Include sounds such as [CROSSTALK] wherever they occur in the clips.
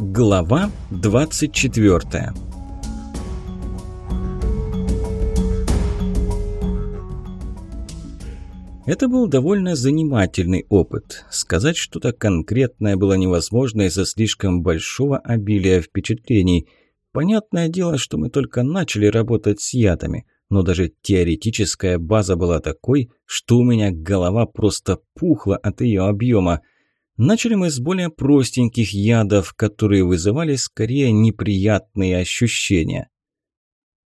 Глава 24 Это был довольно занимательный опыт. Сказать что-то конкретное было невозможно из-за слишком большого обилия впечатлений. Понятное дело, что мы только начали работать с ядами, но даже теоретическая база была такой, что у меня голова просто пухла от ее объема. Начали мы с более простеньких ядов, которые вызывали скорее неприятные ощущения.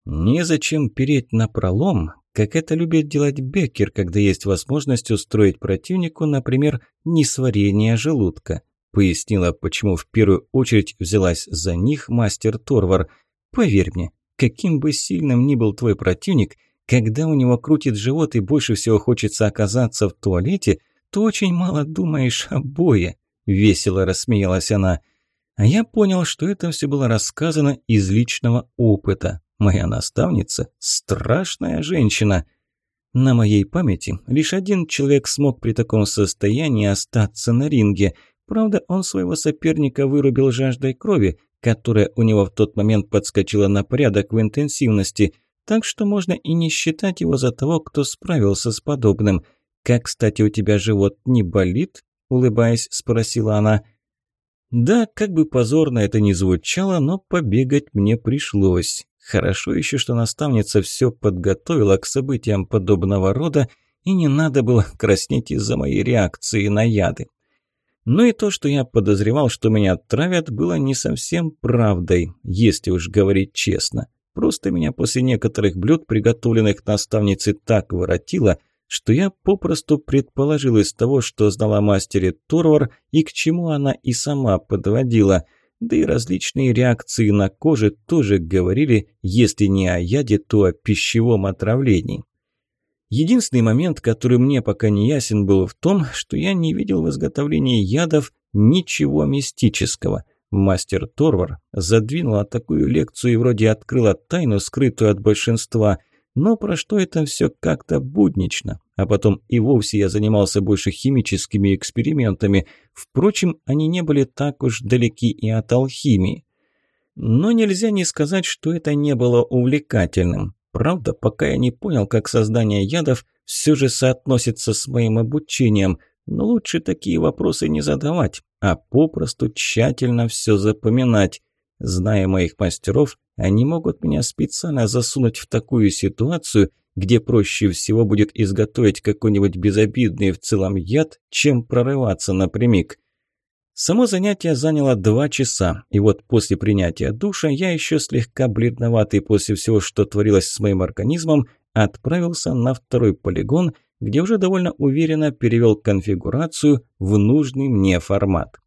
Незачем переть на пролом, как это любит делать Беккер, когда есть возможность устроить противнику, например, несварение желудка. Пояснила, почему в первую очередь взялась за них мастер Торвар. Поверь мне, каким бы сильным ни был твой противник, когда у него крутит живот и больше всего хочется оказаться в туалете – то очень мало думаешь о бое», – весело рассмеялась она. А я понял, что это все было рассказано из личного опыта. Моя наставница – страшная женщина. На моей памяти лишь один человек смог при таком состоянии остаться на ринге. Правда, он своего соперника вырубил жаждой крови, которая у него в тот момент подскочила на порядок в интенсивности, так что можно и не считать его за того, кто справился с подобным – «Как, кстати, у тебя живот не болит?» – улыбаясь, спросила она. Да, как бы позорно это ни звучало, но побегать мне пришлось. Хорошо еще, что наставница все подготовила к событиям подобного рода, и не надо было [LAUGHS] краснеть из-за моей реакции на яды. Но и то, что я подозревал, что меня травят, было не совсем правдой, если уж говорить честно. Просто меня после некоторых блюд, приготовленных наставницей, так воротило – что я попросту предположил из того, что знала мастере Торвар и к чему она и сама подводила. Да и различные реакции на коже тоже говорили, если не о яде, то о пищевом отравлении. Единственный момент, который мне пока не ясен, был в том, что я не видел в изготовлении ядов ничего мистического. Мастер Торвар задвинула такую лекцию и вроде открыла тайну, скрытую от большинства – но про что это все как-то буднично. А потом и вовсе я занимался больше химическими экспериментами. Впрочем, они не были так уж далеки и от алхимии. Но нельзя не сказать, что это не было увлекательным. Правда, пока я не понял, как создание ядов все же соотносится с моим обучением. Но лучше такие вопросы не задавать, а попросту тщательно все запоминать. Зная моих мастеров, они могут меня специально засунуть в такую ситуацию, где проще всего будет изготовить какой-нибудь безобидный в целом яд, чем прорываться напрямик. Само занятие заняло два часа, и вот после принятия душа я еще слегка бледноватый после всего, что творилось с моим организмом, отправился на второй полигон, где уже довольно уверенно перевел конфигурацию в нужный мне формат.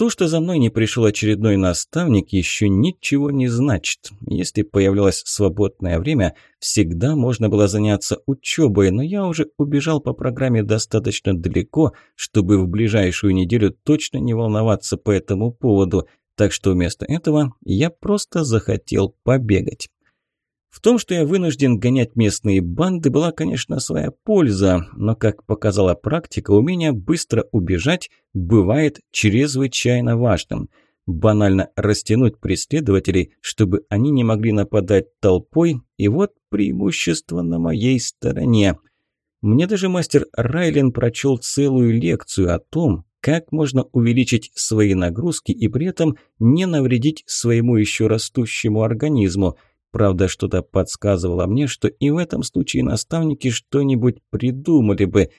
То, что за мной не пришел очередной наставник, еще ничего не значит. Если появлялось свободное время, всегда можно было заняться учебой, но я уже убежал по программе достаточно далеко, чтобы в ближайшую неделю точно не волноваться по этому поводу, так что вместо этого я просто захотел побегать. В том, что я вынужден гонять местные банды, была, конечно, своя польза, но, как показала практика, умение быстро убежать бывает чрезвычайно важным. Банально растянуть преследователей, чтобы они не могли нападать толпой, и вот преимущество на моей стороне. Мне даже мастер Райлен прочел целую лекцию о том, как можно увеличить свои нагрузки и при этом не навредить своему еще растущему организму – Правда, что-то подсказывало мне, что и в этом случае наставники что-нибудь придумали бы.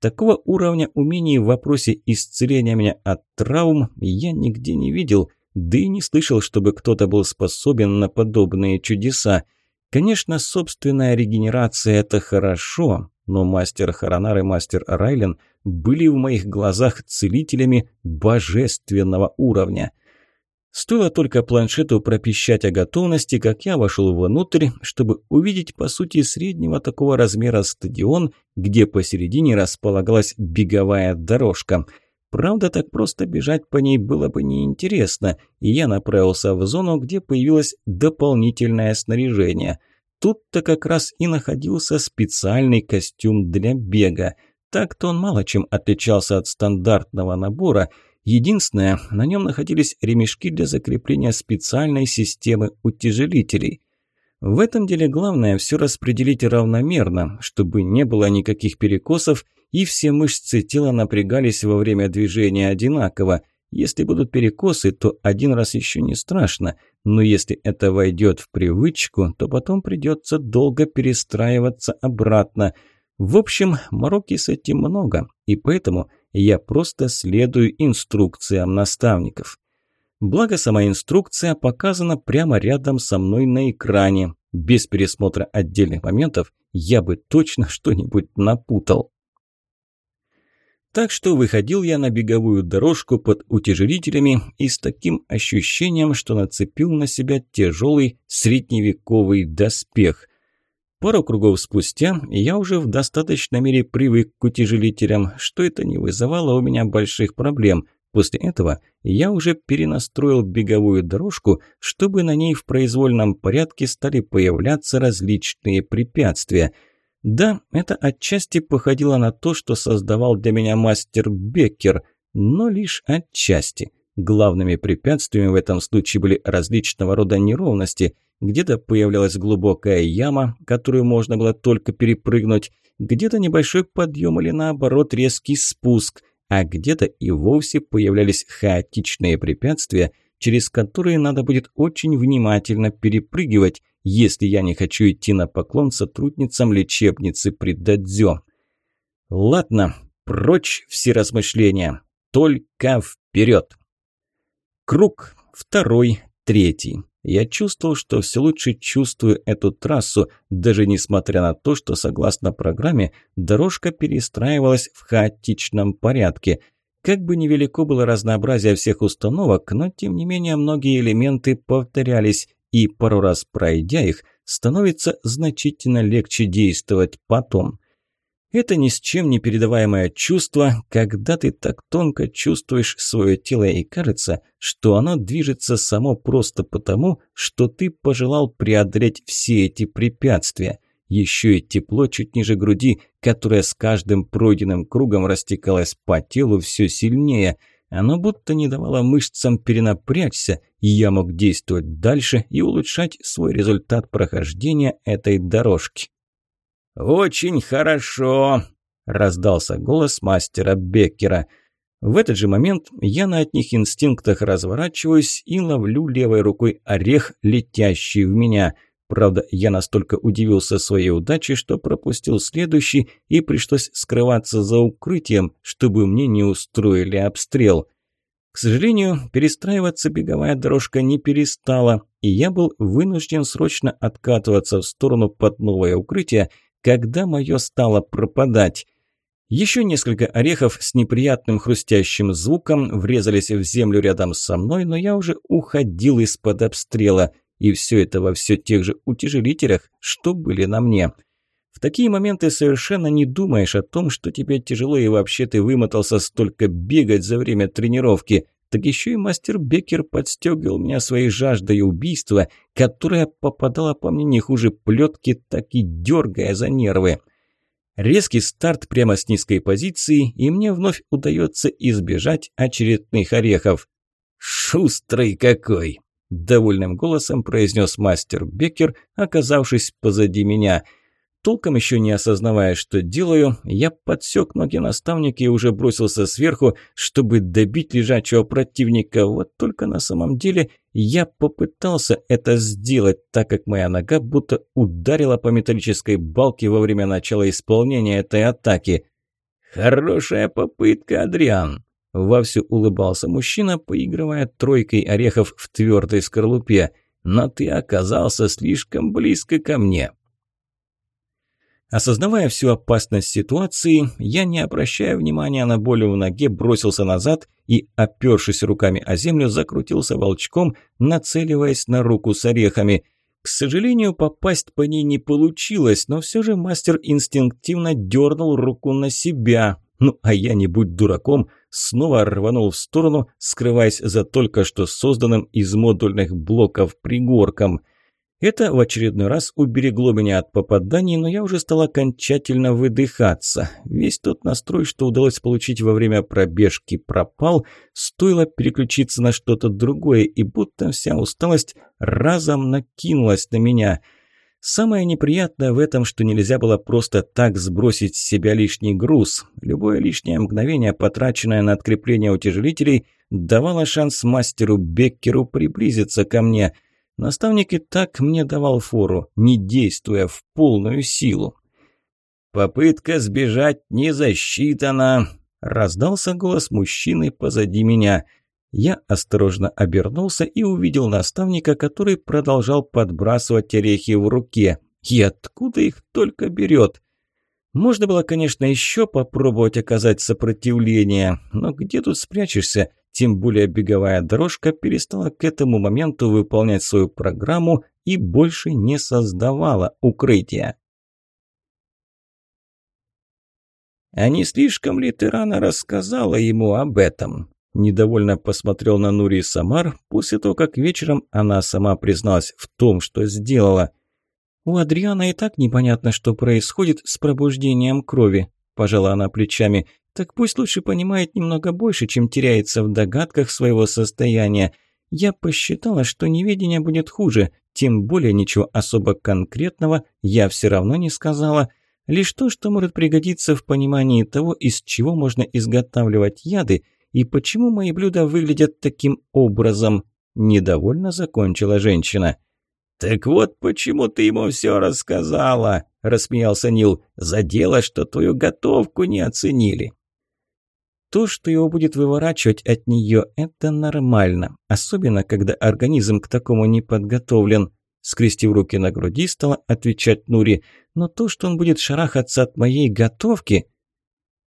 Такого уровня умений в вопросе исцеления меня от травм я нигде не видел, да и не слышал, чтобы кто-то был способен на подобные чудеса. Конечно, собственная регенерация – это хорошо, но мастер Харанар и мастер Райлен были в моих глазах целителями божественного уровня – Стоило только планшету пропищать о готовности, как я вошел внутрь, чтобы увидеть, по сути, среднего такого размера стадион, где посередине располагалась беговая дорожка. Правда, так просто бежать по ней было бы неинтересно, и я направился в зону, где появилось дополнительное снаряжение. Тут-то как раз и находился специальный костюм для бега. Так-то он мало чем отличался от стандартного набора – Единственное, на нем находились ремешки для закрепления специальной системы утяжелителей. В этом деле главное все распределить равномерно, чтобы не было никаких перекосов и все мышцы тела напрягались во время движения одинаково. Если будут перекосы, то один раз еще не страшно, но если это войдет в привычку, то потом придется долго перестраиваться обратно. В общем, мороки с этим много, и поэтому я просто следую инструкциям наставников. Благо, сама инструкция показана прямо рядом со мной на экране. Без пересмотра отдельных моментов я бы точно [LAUGHS] что-нибудь напутал. Так что выходил я на беговую дорожку под утяжелителями и с таким ощущением, что нацепил на себя тяжелый средневековый доспех. Пару кругов спустя я уже в достаточной мере привык к утяжелителям, что это не вызывало у меня больших проблем. После этого я уже перенастроил беговую дорожку, чтобы на ней в произвольном порядке стали появляться различные препятствия – да, это отчасти походило на то, что создавал для меня мастер Беккер, но лишь отчасти. Главными препятствиями в этом случае были различного рода неровности. Где-то появлялась глубокая яма, которую можно было только перепрыгнуть, где-то небольшой подъем или наоборот резкий спуск, а где-то и вовсе появлялись хаотичные препятствия, через которые надо будет очень внимательно перепрыгивать, если я не хочу идти на поклон сотрудницам лечебницы при Дадзё. Ладно, прочь все размышления, только вперед. Круг второй, третий. Я чувствовал, что все лучше чувствую эту трассу, даже несмотря на то, что, согласно программе, дорожка перестраивалась в хаотичном порядке. Как бы невелико было разнообразие всех установок, но тем не менее многие элементы повторялись, и пару раз пройдя их, становится значительно легче действовать потом. Это ни с чем не передаваемое чувство, когда ты так тонко чувствуешь свое тело и кажется, что оно движется само просто потому, что ты пожелал преодолеть все эти препятствия. Еще и тепло чуть ниже груди, которое с каждым пройденным кругом растекалось по телу все сильнее – оно будто не давало мышцам перенапрячься, и я мог действовать дальше и улучшать свой результат прохождения этой дорожки. «Очень хорошо!» – раздался голос мастера Беккера. В этот же момент я на одних инстинктах разворачиваюсь и ловлю левой рукой орех, летящий в меня – Правда, я настолько удивился своей удаче, что пропустил следующий и пришлось скрываться за укрытием, чтобы мне не устроили обстрел. К сожалению, перестраиваться беговая дорожка не перестала, и я был вынужден срочно откатываться в сторону под новое укрытие, когда мое стало пропадать. Еще несколько орехов с неприятным хрустящим звуком врезались в землю рядом со мной, но я уже уходил из-под обстрела – и все это во все тех же утяжелителях, что были на мне. В такие моменты совершенно не думаешь о том, что тебе тяжело и вообще ты вымотался столько бегать за время тренировки. Так еще и мастер Беккер подстегивал меня своей жаждой убийства, которая попадала по мне не хуже плетки, так и дергая за нервы. Резкий старт прямо с низкой позиции, и мне вновь удается избежать очередных орехов. «Шустрый какой!» – довольным голосом произнес мастер Беккер, оказавшись позади меня. Толком еще не осознавая, что делаю, я подсек ноги наставника и уже бросился сверху, чтобы добить лежачего противника. Вот только на самом деле я попытался это сделать, так как моя нога будто ударила по металлической балке во время начала исполнения этой атаки. «Хорошая попытка, Адриан!» Вовсю улыбался мужчина, поигрывая тройкой орехов в твердой скорлупе. «Но ты оказался слишком близко ко мне». Осознавая всю опасность ситуации, я, не обращая внимания на боль в ноге, бросился назад и, опершись руками о землю, закрутился волчком, нацеливаясь на руку с орехами. К сожалению, попасть по ней не получилось, но все же мастер инстинктивно дернул руку на себя. Ну, а я, не будь дураком, снова рванул в сторону, скрываясь за только что созданным из модульных блоков пригорком. Это в очередной раз уберегло меня от попаданий, но я уже стал окончательно выдыхаться. Весь тот настрой, что удалось получить во время пробежки, пропал, стоило переключиться на что-то другое, и будто вся усталость разом накинулась на меня. Самое неприятное в этом, что нельзя было просто так сбросить с себя лишний груз. Любое лишнее мгновение, потраченное на открепление утяжелителей, давало шанс мастеру Беккеру приблизиться ко мне – Наставник и так мне давал фору, не действуя в полную силу. «Попытка сбежать не засчитана!» – раздался голос мужчины позади меня. Я осторожно обернулся и увидел наставника, который продолжал подбрасывать орехи в руке. И откуда их только берет? Можно было, конечно, еще попробовать оказать сопротивление, но где тут спрячешься? Тем более беговая дорожка перестала к этому моменту выполнять свою программу и больше не создавала укрытия. «А не слишком ли ты рано рассказала ему об этом?» Недовольно посмотрел на Нури Самар после того, как вечером она сама призналась в том, что сделала. «У Адриана и так непонятно, что происходит с пробуждением крови», – пожала она плечами. Так пусть лучше понимает немного больше, чем теряется в догадках своего состояния. Я посчитала, что неведение будет хуже, тем более ничего особо конкретного я все равно не сказала. Лишь то, что может пригодиться в понимании того, из чего можно изготавливать яды и почему мои блюда выглядят таким образом. Недовольно закончила женщина. «Так вот почему ты ему все рассказала», – рассмеялся Нил. «За дело, что твою готовку не оценили». То, что его будет выворачивать от нее, это нормально. Особенно, когда организм к такому не подготовлен. Скрестив руки на груди, стала отвечать Нури. Но то, что он будет шарахаться от моей готовки...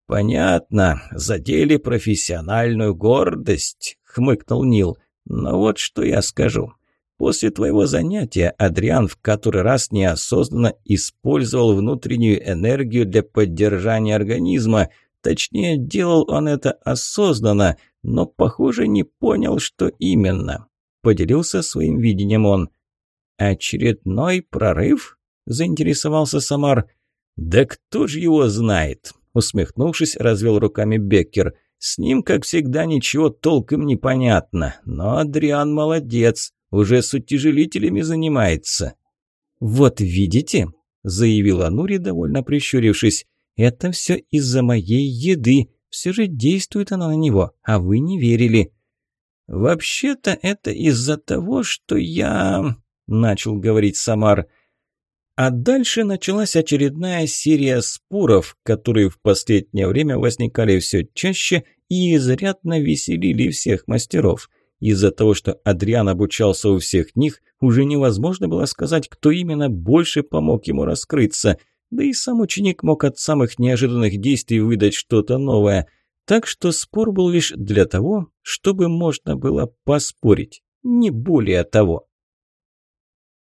«Понятно, задели профессиональную гордость», — хмыкнул Нил. «Но вот что я скажу. После твоего занятия Адриан в который раз неосознанно использовал внутреннюю энергию для поддержания организма, Точнее, делал он это осознанно, но, похоже, не понял, что именно. Поделился своим видением он. «Очередной прорыв?» – заинтересовался Самар. «Да кто же его знает?» – усмехнувшись, развел руками Беккер. «С ним, как всегда, ничего толком не понятно. Но Адриан молодец, уже с утяжелителями занимается». «Вот видите?» – заявила Нури, довольно прищурившись. Это все из-за моей еды. Все же действует она на него, а вы не верили». «Вообще-то это из-за того, что я...» – начал говорить Самар. А дальше началась очередная серия споров, которые в последнее время возникали все чаще и изрядно веселили всех мастеров. Из-за того, что Адриан обучался у всех них, уже невозможно было сказать, кто именно больше помог ему раскрыться – да и сам ученик мог от самых неожиданных действий выдать что-то новое. Так что спор был лишь для того, чтобы можно было поспорить. Не более того.